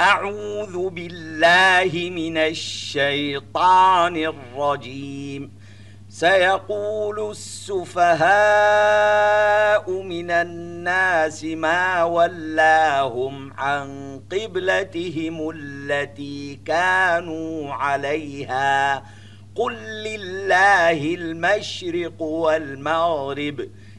أعوذ بالله من الشيطان الرجيم. سيقول السفهاء من الناس ما ولاهم عن قبلتهم التي كانوا عليها. قل لله المشرق والمغرب.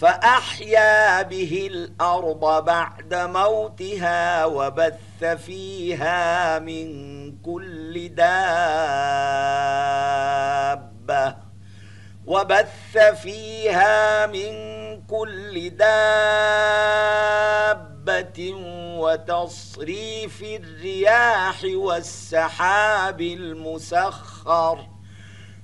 فأحيا به الأرض بعد موتها وبث فيها من كل دابة وبث فيها من كل دابة وتصريف الرياح والسحاب المسخر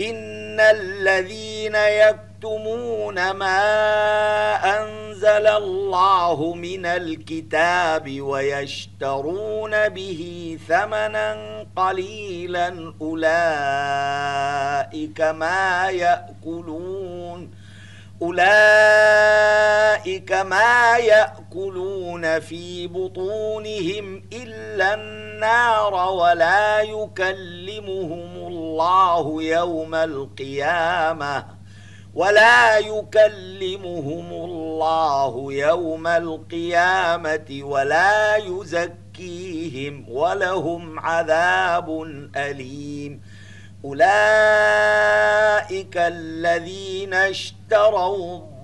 إن الذين يكتمون ما أنزل الله من الكتاب ويشترون به ثمنا قليلا أولئك ما يأكلون أولئك ما يأكلون في بطونهم إلا النار ولا يكلمهم الله يوم القيامة ولا يكلمهم الله يوم القيامة ولا يزكيهم ولهم عذاب أليم. أولئك الذين اشتروا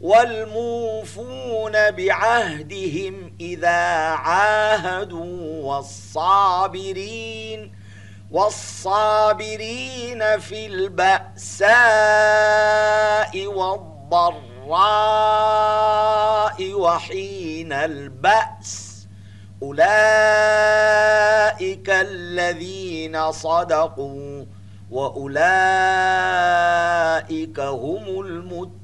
والموفون بعهدهم إذا عاهدوا والصابرين والصابرين في البأساء والضراء وحين البأس. أولئك الذين صدقوا وأولئك هم المتقون.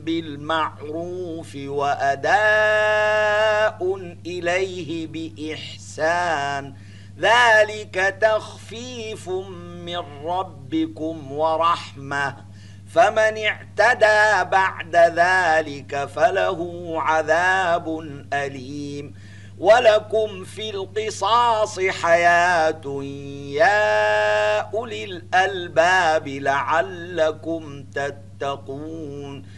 بالمعروف وأداء إليه بإحسان. ذلك تخفيف من ربكم ورحمة. فمن اعتدى بعد ذلك فله عذاب أليم. ولكم في القصاص حياة. يا أولي الألباب لعلكم تتقون.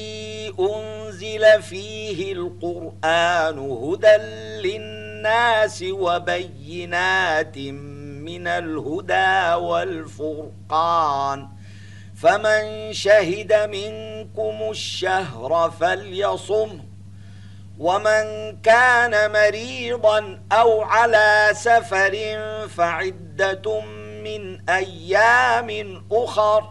أنزل فيه القرآن هدى للناس وبينات من الهدى والفرقان. فمن شهد منكم الشهر فليصم ومن كان مريضا أو على سفر فعدة من أيام أخر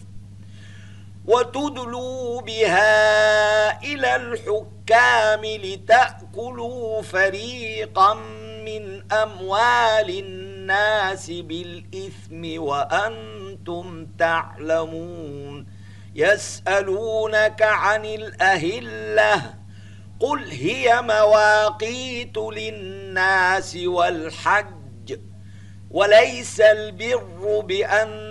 وتدلوا بها إلى الحكام لتأكلوا فريقا من أموال الناس بالإثم وأنتم تعلمون. يسألونك عن الأهلة قل هي مواقيت للناس والحج وليس البر بأن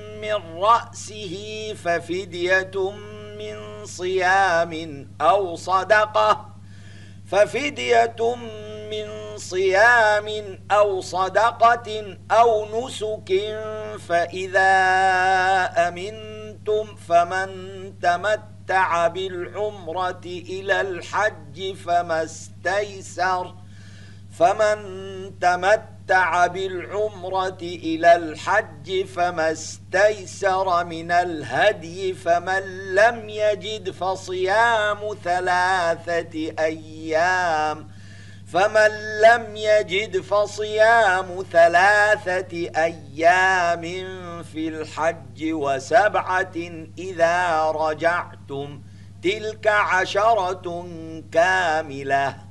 من رأسه ففدية من صيام أو صدقة. ففدية من صيام أو صدقة أو نسك فإذا أمنتم فمن تمتع بالعمرة إلى الحج فما استيسر فمن تمتع بالعمرة إلى الحج فما استيسر من الهدي فمن لم يجد فصيام ثلاثة أيام فمن لم يجد فصيام ثلاثة أيام في الحج وسبعة إذا رجعتم تلك عشرة كاملة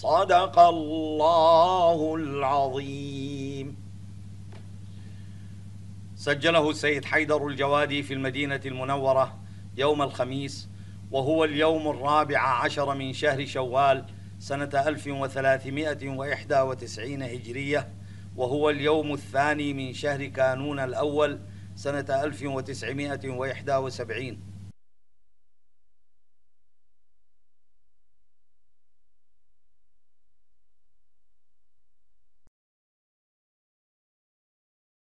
صدق الله العظيم. سجله السيد حيدر الجوادي في المدينة المنورة يوم الخميس وهو اليوم الرابع عشر من شهر شوال سنة 1391 هجرية وهو اليوم الثاني من شهر كانون الأول سنة 1971